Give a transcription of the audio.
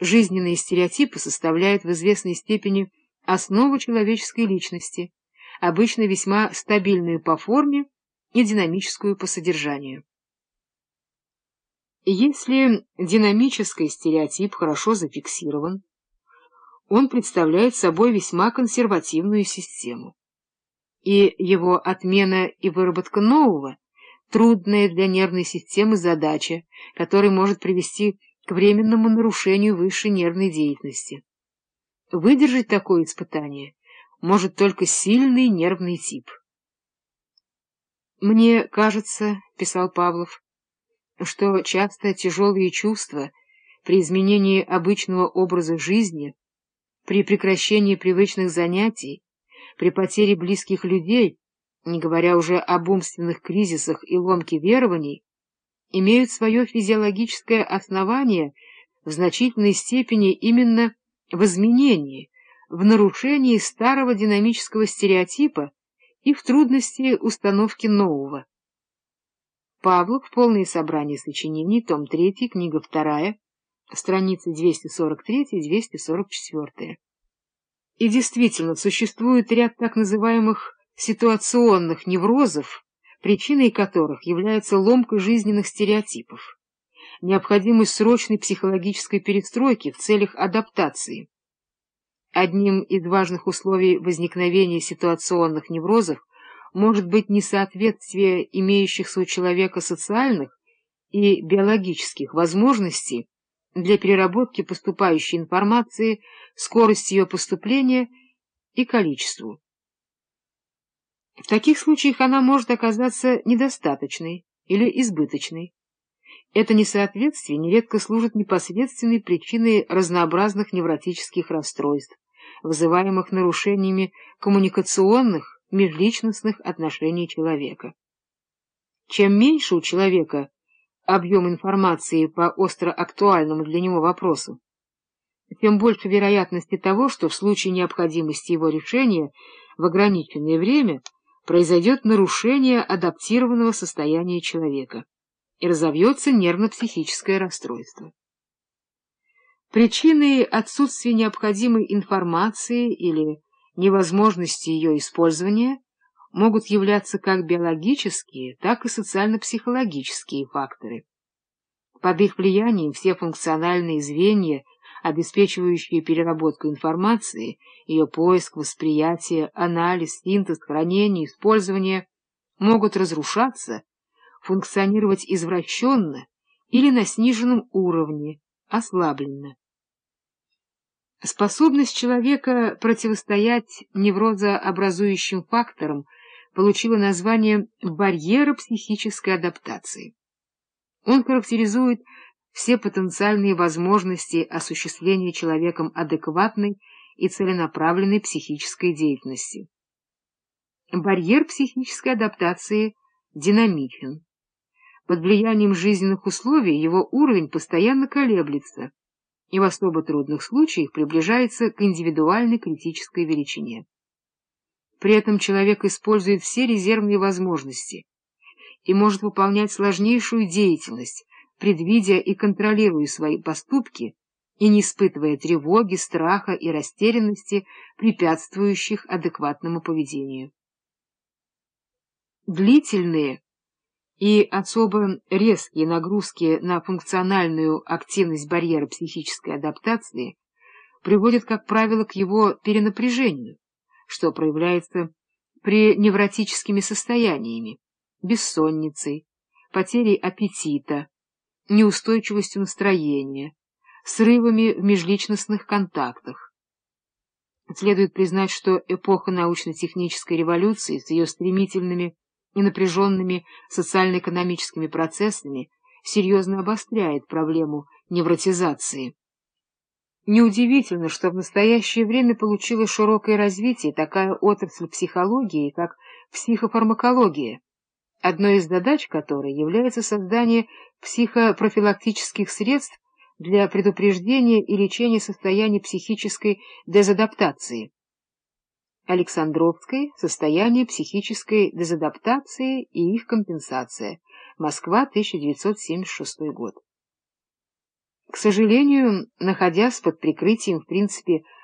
Жизненные стереотипы составляют в известной степени основу человеческой личности, обычно весьма стабильную по форме и динамическую по содержанию. Если динамический стереотип хорошо зафиксирован, он представляет собой весьма консервативную систему, и его отмена и выработка нового — трудная для нервной системы задача, которая может привести к временному нарушению высшей нервной деятельности. Выдержать такое испытание может только сильный нервный тип. «Мне кажется, — писал Павлов, — что часто тяжелые чувства при изменении обычного образа жизни, при прекращении привычных занятий, при потере близких людей, не говоря уже об умственных кризисах и ломке верований, имеют свое физиологическое основание в значительной степени именно в изменении, в нарушении старого динамического стереотипа и в трудности установки нового. Павлов, полное собрание сочинений, том 3, книга 2, страницы 243-244. И действительно, существует ряд так называемых ситуационных неврозов, причиной которых является ломка жизненных стереотипов, необходимость срочной психологической перестройки в целях адаптации. Одним из важных условий возникновения ситуационных неврозов может быть несоответствие имеющихся у человека социальных и биологических возможностей для переработки поступающей информации, скорости ее поступления и количеству. В таких случаях она может оказаться недостаточной или избыточной. Это несоответствие нередко служит непосредственной причиной разнообразных невротических расстройств, вызываемых нарушениями коммуникационных, межличностных отношений человека. Чем меньше у человека объем информации по остро актуальному для него вопросу, тем больше вероятности того, что в случае необходимости его решения в ограниченное время – произойдет нарушение адаптированного состояния человека и разовьется нервно-психическое расстройство. Причиной отсутствия необходимой информации или невозможности ее использования могут являться как биологические, так и социально-психологические факторы. Под их влиянием все функциональные звенья обеспечивающие переработку информации, ее поиск, восприятие, анализ, синтез, хранение, использование, могут разрушаться, функционировать извращенно или на сниженном уровне, ослабленно. Способность человека противостоять неврозообразующим факторам получила название барьера психической адаптации. Он характеризует все потенциальные возможности осуществления человеком адекватной и целенаправленной психической деятельности. Барьер психической адаптации динамичен. Под влиянием жизненных условий его уровень постоянно колеблется и в особо трудных случаях приближается к индивидуальной критической величине. При этом человек использует все резервные возможности и может выполнять сложнейшую деятельность, предвидя и контролируя свои поступки и не испытывая тревоги, страха и растерянности, препятствующих адекватному поведению. Длительные и особо резкие нагрузки на функциональную активность барьера психической адаптации приводят, как правило, к его перенапряжению, что проявляется при невротическими состояниями, бессонницей, потерей аппетита, неустойчивостью настроения, срывами в межличностных контактах. Следует признать, что эпоха научно-технической революции с ее стремительными и напряженными социально-экономическими процессами серьезно обостряет проблему невротизации. Неудивительно, что в настоящее время получила широкое развитие такая отрасль психологии, как психофармакология, одной из задач которой является создание психопрофилактических средств для предупреждения и лечения состояния психической дезадаптации. Александровской «Состояние психической дезадаптации и их компенсация». Москва, 1976 год. К сожалению, находясь под прикрытием, в принципе,